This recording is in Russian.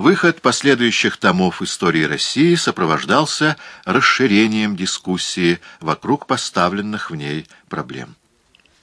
Выход последующих томов истории России сопровождался расширением дискуссии вокруг поставленных в ней проблем.